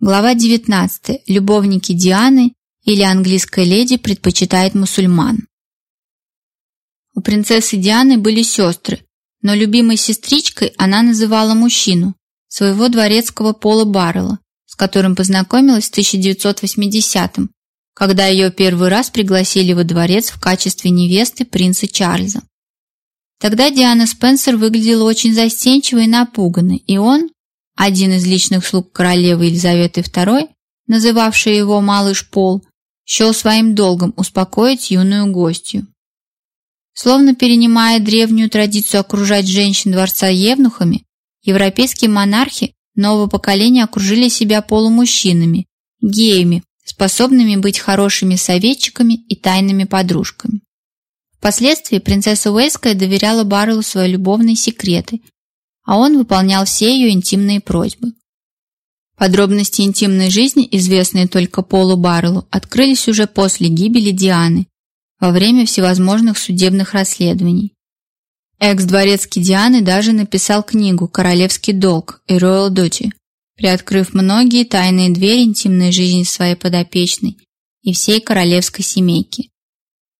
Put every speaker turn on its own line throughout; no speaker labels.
Глава 19. Любовники Дианы или английская леди предпочитает мусульман. У принцессы Дианы были сестры, но любимой сестричкой она называла мужчину, своего дворецкого Пола Баррелла, с которым познакомилась в 1980-м, когда ее первый раз пригласили во дворец в качестве невесты принца Чарльза. Тогда Диана Спенсер выглядела очень застенчивой и напуганной, и он, один из личных слуг королевы Елизаветы II, называвший его «малыш Пол», счел своим долгом успокоить юную гостью. Словно перенимая древнюю традицию окружать женщин дворца евнухами, европейские монархи нового поколения окружили себя полумужчинами, геями, способными быть хорошими советчиками и тайными подружками. Впоследствии принцесса Уэльская доверяла Баррелу свои любовные секреты а он выполнял все ее интимные просьбы. Подробности интимной жизни, известные только Полу Баррелу, открылись уже после гибели Дианы, во время всевозможных судебных расследований. Экс-дворецкий Дианы даже написал книгу «Королевский долг» и «Royal Duty», приоткрыв многие тайные двери интимной жизни своей подопечной и всей королевской семейки.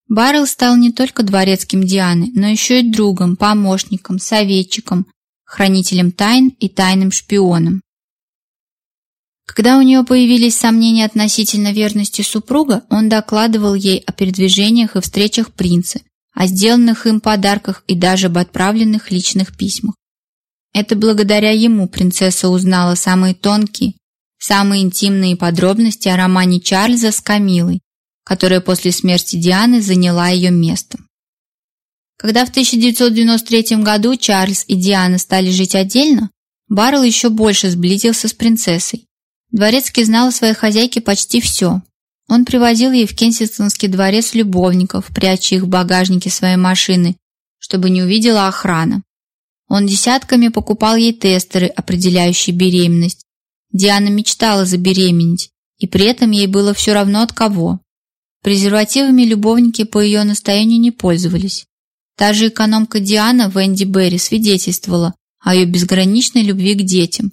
Баррелл стал не только дворецким Дианы, но еще и другом, помощником, советчиком, хранителем тайн и тайным шпионом. Когда у нее появились сомнения относительно верности супруга, он докладывал ей о передвижениях и встречах принца, о сделанных им подарках и даже об отправленных личных письмах. Это благодаря ему принцесса узнала самые тонкие, самые интимные подробности о романе Чарльза с Камилой, которая после смерти Дианы заняла ее место. Когда в 1993 году Чарльз и Диана стали жить отдельно, Баррелл еще больше сблизился с принцессой. Дворецкий знал о своей хозяйке почти все. Он привозил ей в Кенсингтонский дворец любовников, пряча их в багажнике своей машины, чтобы не увидела охрана. Он десятками покупал ей тестеры, определяющие беременность. Диана мечтала забеременеть, и при этом ей было все равно от кого. Презервативами любовники по ее настоянию не пользовались. Та же экономка Диана Венди Берри свидетельствовала о ее безграничной любви к детям.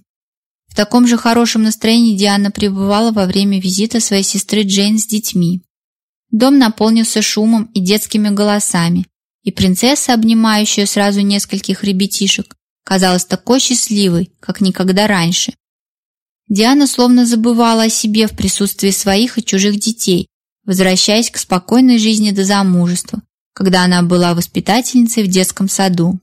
В таком же хорошем настроении Диана пребывала во время визита своей сестры Джейн с детьми. Дом наполнился шумом и детскими голосами, и принцесса, обнимающая сразу нескольких ребятишек, казалась такой счастливой, как никогда раньше. Диана словно забывала о себе в присутствии своих и чужих детей, возвращаясь к спокойной жизни до замужества, когда она была воспитательницей в детском саду.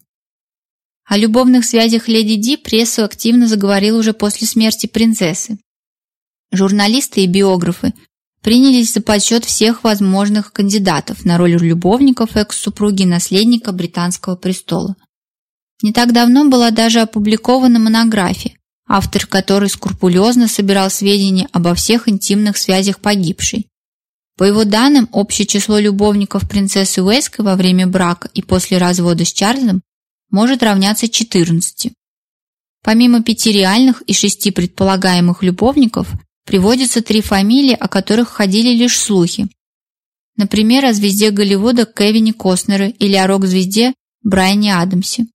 О любовных связях леди Ди пресса активно заговорила уже после смерти принцессы. Журналисты и биографы принялись за подсчет всех возможных кандидатов на роль любовников экс-супруги наследника британского престола. Не так давно была даже опубликована монография, автор которой скрупулезно собирал сведения обо всех интимных связях погибшей, по его данным, общее число любовников принцессы Уэйской во время брака и после развода с Чарльзом может равняться 14. Помимо пяти реальных и шести предполагаемых любовников, приводятся три фамилии, о которых ходили лишь слухи. Например, о звезде Голливуда Кевине Костнере или о рок-звезде Брайане Адамсе.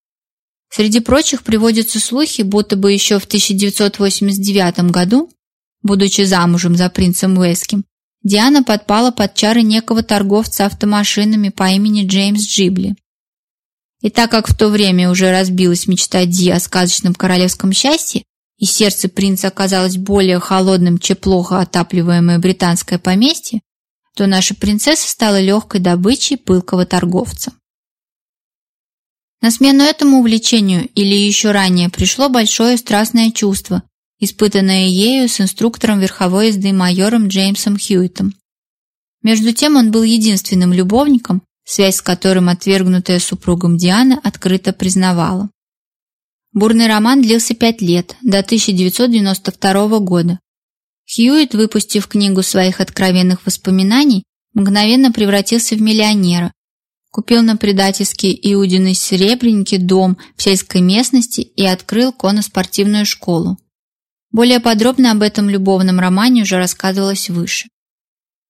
Среди прочих приводятся слухи, будто бы еще в 1989 году, будучи замужем за принцем Уэйским, Диана подпала под чары некого торговца автомашинами по имени Джеймс Джибли. И так как в то время уже разбилась мечта Ди о сказочном королевском счастье, и сердце принца оказалось более холодным, чем плохо отапливаемое британское поместье, то наша принцесса стала легкой добычей пылкого торговца. На смену этому увлечению или еще ранее пришло большое страстное чувство, испытанное ею с инструктором верховой езды майором Джеймсом Хьюитом. Между тем он был единственным любовником, связь с которым отвергнутая супругом Диана открыто признавала. Бурный роман длился пять лет, до 1992 года. Хьюит, выпустив книгу своих откровенных воспоминаний, мгновенно превратился в миллионера. Купил на предательский Иудиной Серебряники дом в сельской местности и открыл конноспортивную школу. Более подробно об этом любовном романе уже рассказывалось выше.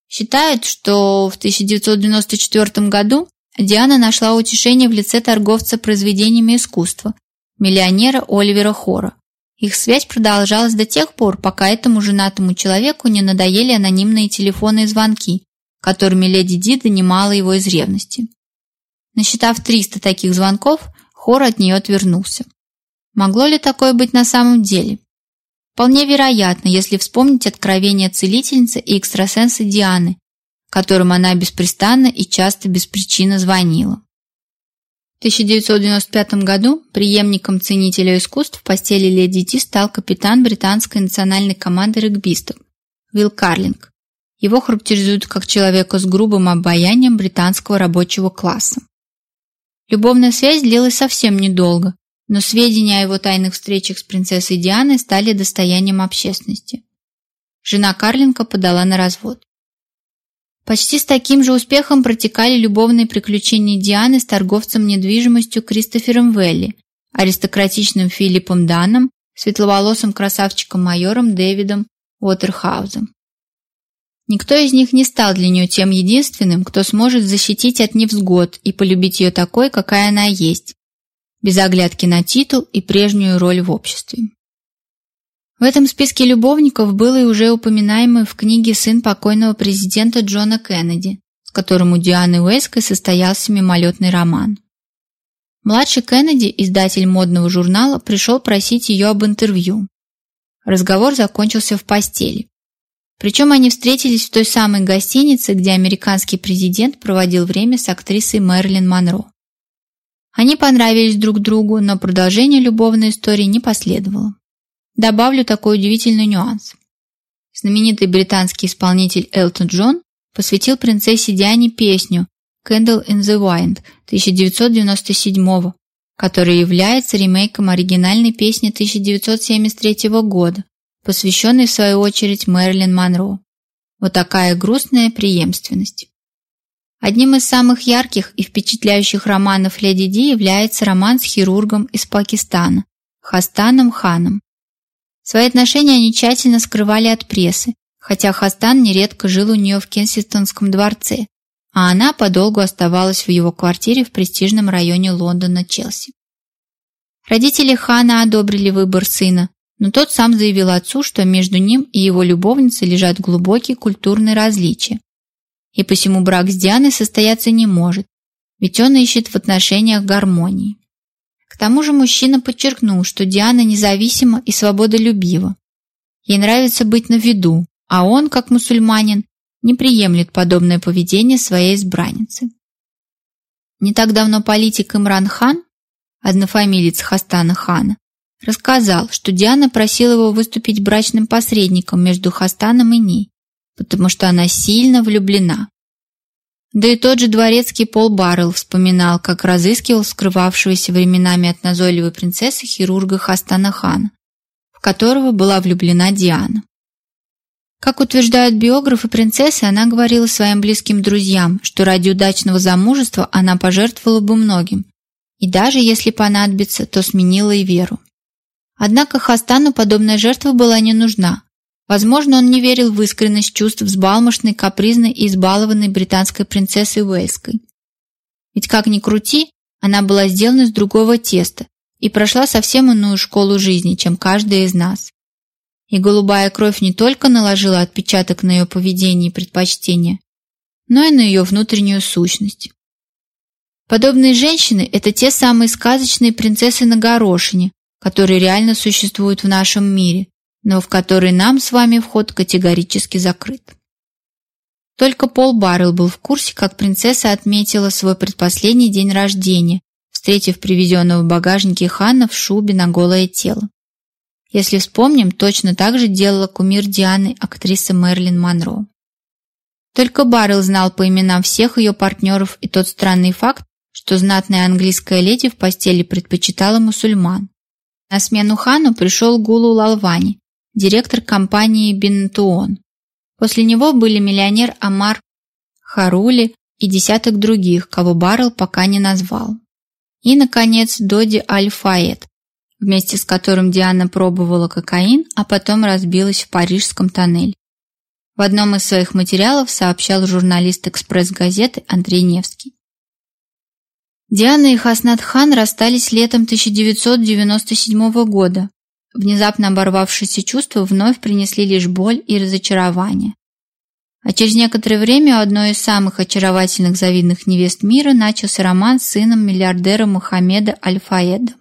Считают, что в 1994 году Диана нашла утешение в лице торговца произведениями искусства, миллионера Оливера Хора, Их связь продолжалась до тех пор, пока этому женатому человеку не надоели анонимные телефонные звонки, которыми леди Ди донимала его из ревности. Насчитав 300 таких звонков, Хор от нее отвернулся. Могло ли такое быть на самом деле? Вполне вероятно, если вспомнить откровения целительницы и экстрасенса Дианы, которым она беспрестанно и часто без причины звонила. В 1995 году преемником ценителя искусств в постели леди Ди стал капитан британской национальной команды регбистов Уилл Карлинг. Его характеризуют как человека с грубым обаянием британского рабочего класса. Любовная связь длилась совсем недолго, но сведения о его тайных встречах с принцессой Дианой стали достоянием общественности. Жена Карлинга подала на развод. Почти с таким же успехом протекали любовные приключения Дианы с торговцем недвижимостью Кристофером Велли, аристократичным Филиппом Даном, светловолосым красавчиком-майором Дэвидом Уотерхаузом. Никто из них не стал для нее тем единственным, кто сможет защитить от невзгод и полюбить ее такой, какая она есть, без оглядки на титул и прежнюю роль в обществе. В этом списке любовников был и уже упоминаемый в книге сын покойного президента Джона Кеннеди, с которым у Дианы Уэйской состоялся мимолетный роман. Младший Кеннеди, издатель модного журнала, пришел просить ее об интервью. Разговор закончился в постели. Причем они встретились в той самой гостинице, где американский президент проводил время с актрисой Мэрилин Монро. Они понравились друг другу, но продолжение любовной истории не последовало. Добавлю такой удивительный нюанс. Знаменитый британский исполнитель Элтон Джон посвятил принцессе Диане песню Candle in the Wind 1997 которая является ремейком оригинальной песни 1973 года, посвященной в свою очередь Мэрилин Монро. Вот такая грустная преемственность. Одним из самых ярких и впечатляющих романов Леди Ди является роман с хирургом из Пакистана Хастаном Ханом. Свои отношения они тщательно скрывали от прессы, хотя Хастан нередко жил у нее в Кенсингтонском дворце, а она подолгу оставалась в его квартире в престижном районе Лондона Челси. Родители Хана одобрили выбор сына, но тот сам заявил отцу, что между ним и его любовницей лежат глубокие культурные различия, и посему брак с Дианой состояться не может, ведь он ищет в отношениях гармонии. К тому же мужчина подчеркнул, что Диана независима и свободолюбива. Ей нравится быть на виду, а он, как мусульманин, не приемлет подобное поведение своей избранницы. Не так давно политик Имран Хан, однофамилец Хастана Хана, рассказал, что Диана просила его выступить брачным посредником между Хастаном и ней, потому что она сильно влюблена. Да и тот же дворецкий Пол Баррелл вспоминал, как разыскивал скрывавшегося временами от назойливой принцессы хирурга Хастана Хана, в которого была влюблена Диана. Как утверждают биографы принцессы, она говорила своим близким друзьям, что ради удачного замужества она пожертвовала бы многим, и даже если понадобится, то сменила и веру. Однако Хастану подобная жертва была не нужна. Возможно, он не верил в искренность чувств взбалмошной, капризной и избалованной британской принцессой Уэльской. Ведь как ни крути, она была сделана из другого теста и прошла совсем иную школу жизни, чем каждая из нас. И голубая кровь не только наложила отпечаток на ее поведение и предпочтения, но и на ее внутреннюю сущность. Подобные женщины – это те самые сказочные принцессы на горошине, которые реально существуют в нашем мире, но в который нам с вами вход категорически закрыт. Только Пол Баррелл был в курсе, как принцесса отметила свой предпоследний день рождения, встретив привезенного в багажнике Ханна в шубе на голое тело. Если вспомним, точно так же делала кумир Дианы, актриса Мэрилин Монро. Только Баррелл знал по именам всех ее партнеров и тот странный факт, что знатная английская леди в постели предпочитала мусульман. На смену Хану пришел Гулу Лалвани, директор компании Бинтуон. После него были миллионер Амар Харули и десяток других, кого Баррелл пока не назвал. И, наконец, Доди Аль-Фаед, вместе с которым Диана пробовала кокаин, а потом разбилась в парижском тоннеле. В одном из своих материалов сообщал журналист «Экспресс-газеты» Андрей Невский. Диана и Хаснат Хан расстались летом 1997 года внезапно оборвавшиеся чувства вновь принесли лишь боль и разочарование. А через некоторое время у одной из самых очаровательных завидных невест мира начался роман с сыном миллиардера Мухаммеда Аль-Фаеда.